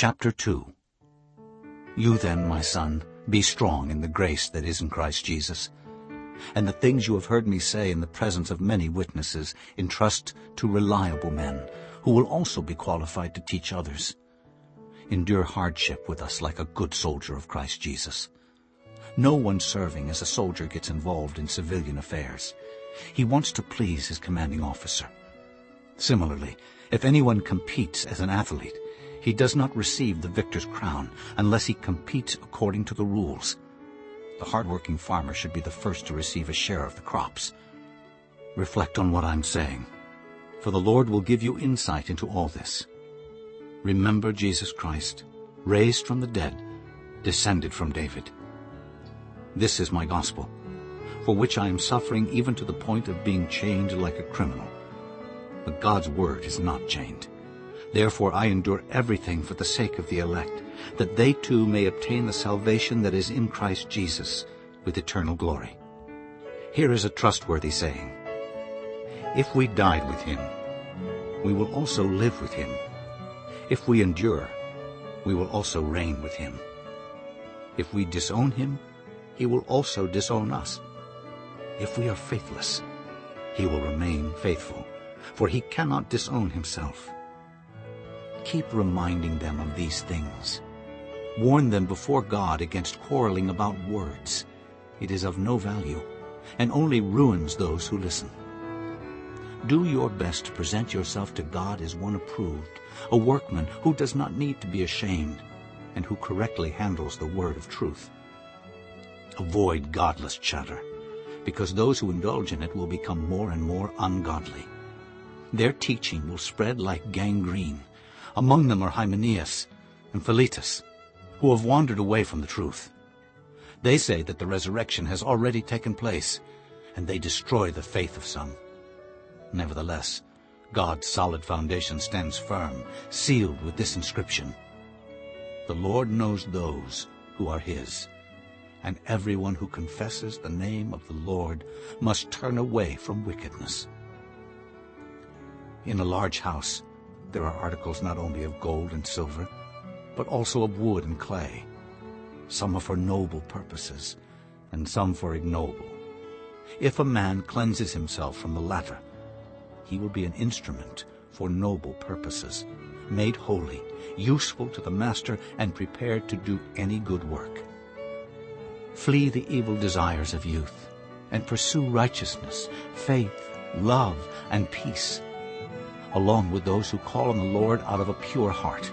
Chapter 2 You then, my son, be strong in the grace that is in Christ Jesus. And the things you have heard me say in the presence of many witnesses entrust to reliable men, who will also be qualified to teach others. Endure hardship with us like a good soldier of Christ Jesus. No one serving as a soldier gets involved in civilian affairs. He wants to please his commanding officer. Similarly, if anyone competes as an athlete, he does not receive the victor's crown unless he competes according to the rules. The hardworking farmer should be the first to receive a share of the crops. Reflect on what I'm saying, for the Lord will give you insight into all this. Remember Jesus Christ, raised from the dead, descended from David. This is my gospel, for which I am suffering even to the point of being chained like a criminal. But God's word is not chained. Therefore I endure everything for the sake of the elect, that they too may obtain the salvation that is in Christ Jesus with eternal glory. Here is a trustworthy saying. If we died with him, we will also live with him. If we endure, we will also reign with him. If we disown him, he will also disown us. If we are faithless, he will remain faithful, for he cannot disown himself. Keep reminding them of these things. Warn them before God against quarreling about words. It is of no value, and only ruins those who listen. Do your best to present yourself to God as one approved, a workman who does not need to be ashamed, and who correctly handles the word of truth. Avoid godless chatter, because those who indulge in it will become more and more ungodly. Their teaching will spread like gangrene, among them are Hymenaeus and Philetus, who have wandered away from the truth. They say that the resurrection has already taken place, and they destroy the faith of some. Nevertheless, God's solid foundation stands firm, sealed with this inscription. The Lord knows those who are his, and everyone who confesses the name of the Lord must turn away from wickedness. In a large house there are articles not only of gold and silver, but also of wood and clay. Some are for noble purposes, and some for ignoble. If a man cleanses himself from the latter, he will be an instrument for noble purposes, made holy, useful to the master, and prepared to do any good work. Flee the evil desires of youth, and pursue righteousness, faith, love, and peace, along with those who call on the Lord out of a pure heart.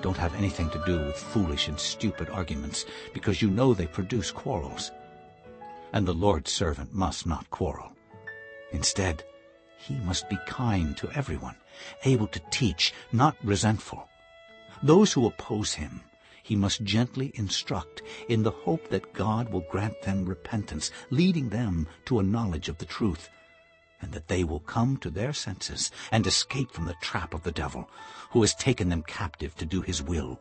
Don't have anything to do with foolish and stupid arguments, because you know they produce quarrels. And the Lord's servant must not quarrel. Instead, he must be kind to everyone, able to teach, not resentful. Those who oppose him he must gently instruct in the hope that God will grant them repentance, leading them to a knowledge of the truth and that they will come to their senses and escape from the trap of the devil, who has taken them captive to do his will.